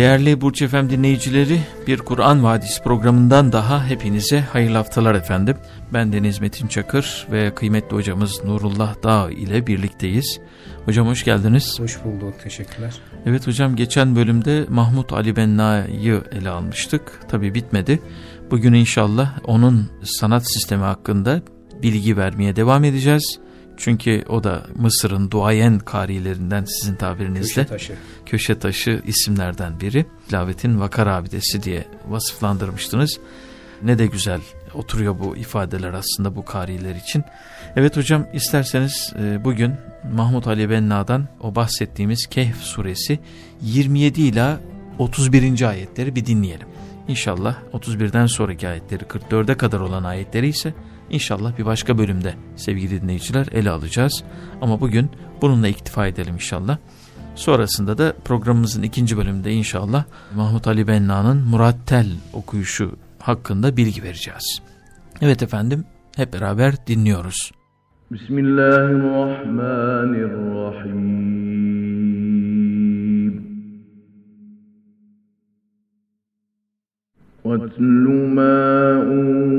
Değerli Burç Efem dinleyicileri, bir Kur'an Vadisi programından daha hepinize hayırlı haftalar efendim. Ben Deniz Metin Çakır ve kıymetli hocamız Nurullah Dağ ile birlikteyiz. Hocam hoş geldiniz. Hoş bulduk, teşekkürler. Evet hocam geçen bölümde Mahmut Ali Benna'yı ele almıştık. Tabi bitmedi. Bugün inşallah onun sanat sistemi hakkında bilgi vermeye devam edeceğiz. Çünkü o da Mısır'ın duayen karilerinden sizin tabirinizle. Köşe taşı. Köşe taşı isimlerden biri. Lavetin vakar abidesi diye vasıflandırmıştınız. Ne de güzel oturuyor bu ifadeler aslında bu kariler için. Evet hocam isterseniz e, bugün Mahmut Ali Benna'dan o bahsettiğimiz Kehf suresi 27 ila 31. ayetleri bir dinleyelim. İnşallah 31'den sonraki ayetleri 44'e kadar olan ayetleri ise İnşallah bir başka bölümde sevgili dinleyiciler ele alacağız. Ama bugün bununla iktifa edelim inşallah. Sonrasında da programımızın ikinci bölümünde inşallah Mahmut Ali Benna'nın Murattel okuyuşu hakkında bilgi vereceğiz. Evet efendim hep beraber dinliyoruz. Bismillahirrahmanirrahim. واتل ما أوحي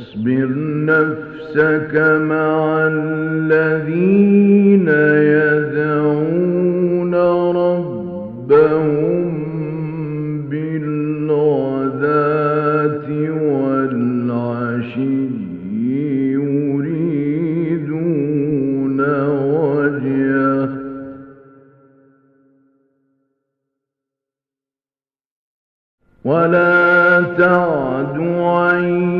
واصبر نفسك مع الذين يدعون ربهم ولا تعد عيناك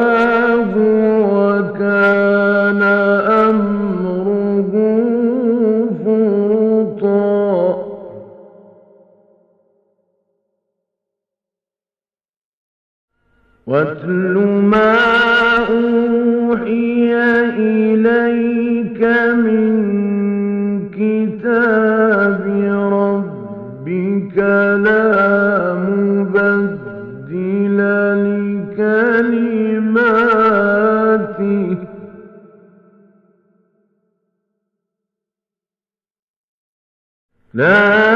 واتل ما أوحي إليك من كتاب ربك لا مبدل لكلماته. لا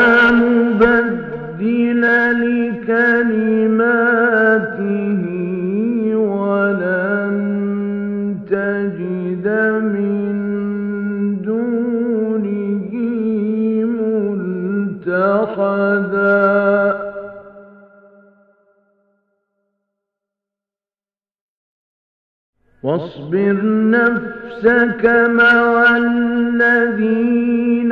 واصبر نفسك مع الذين